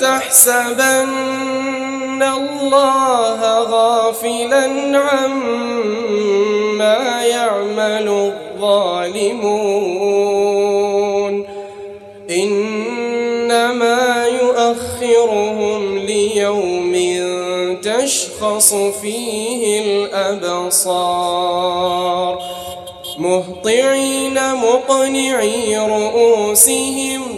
تحسبن الله غافلا عما يعمل الظالمون. إنما يؤخرهم ليوم تشخص فيه الأبصار. مهطعين مقنعي رؤوسهم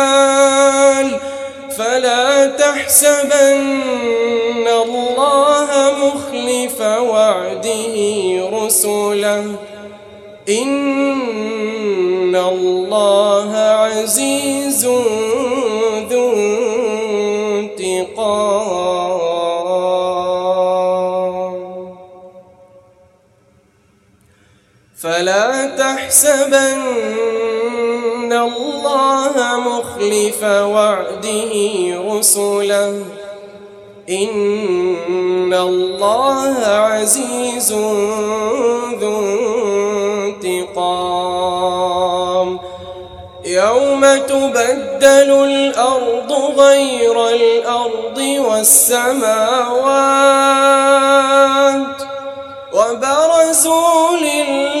فلا تحسبن الله مخلف وعده رسله. إن الله عزيز ذو انتقام. فلا تحسبن الله مخلف وعده رسله إن الله عزيز ذو انتقام. يوم تبدل الأرض غير الأرض والسماوات. وبرزوا لله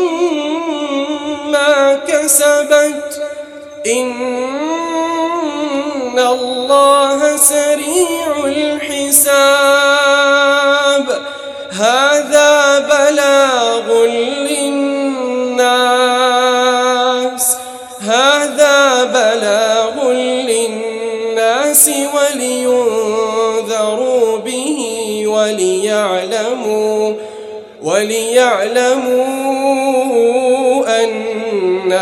كسبت إن الله سريع الحساب. هذا بلاغ للناس. هذا بلاغ للناس ولينذروا به وليعلموا وليعلموا